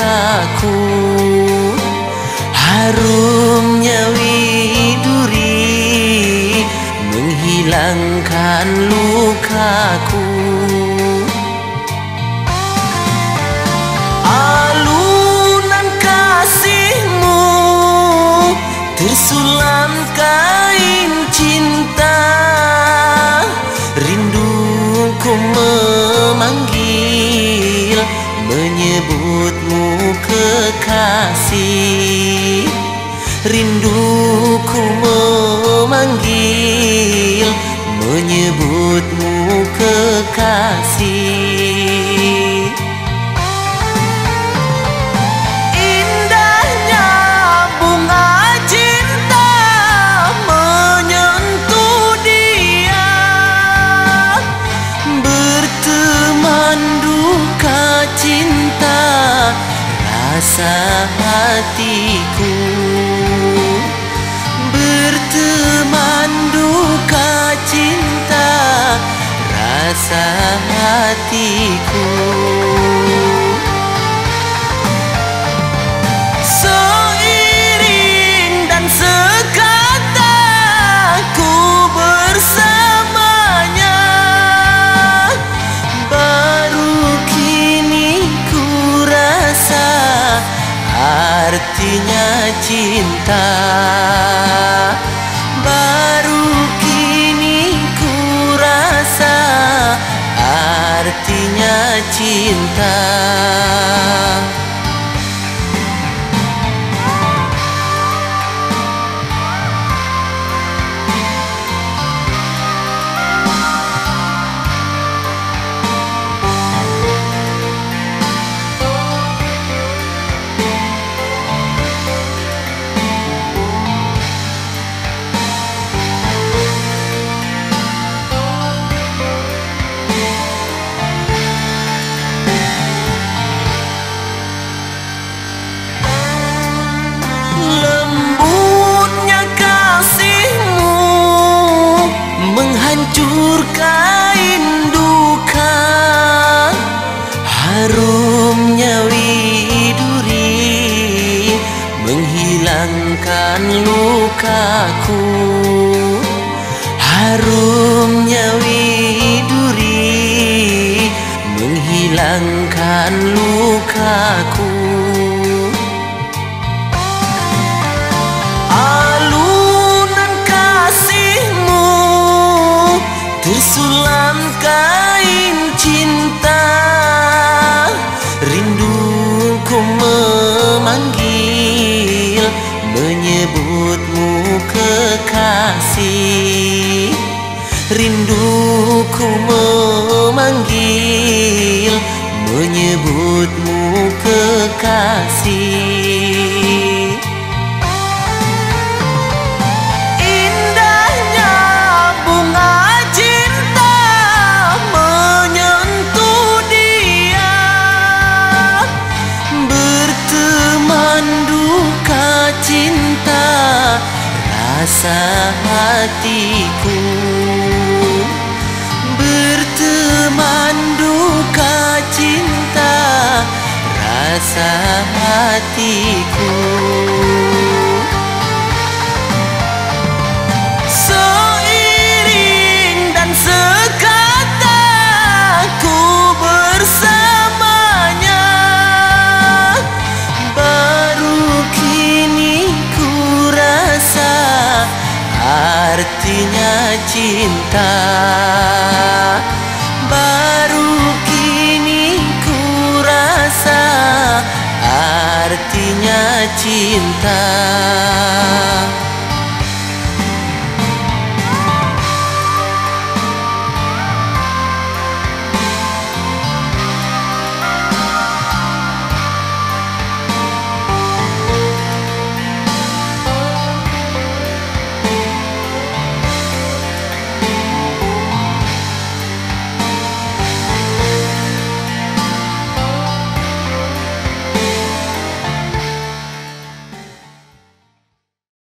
lukaku Harumnya widuri menghilangkan lukaku. Alunan kasihmu tersulam kain cinta. Rinduku memanggil menyebutmu kekasih. Rinduku memanggil rasa hatiku Berteman duka cinta rasa hatiku artinya cinta. Baru kini ku rasa artinya cinta menghilangkan lukaku. Harumnya widuri menghilangkan lukaku. Alunan kasihmu tersulam kain cinta Rinduku memanggil menyebutmu kekasih. Indahnya bunga cinta menyentuh dia. Berteman duka cinta rasa hatiku Berteman duka cinta rasa hatiku. Seiring dan sekata ku bersamanya Baru kini ku rasa artinya cinta cinta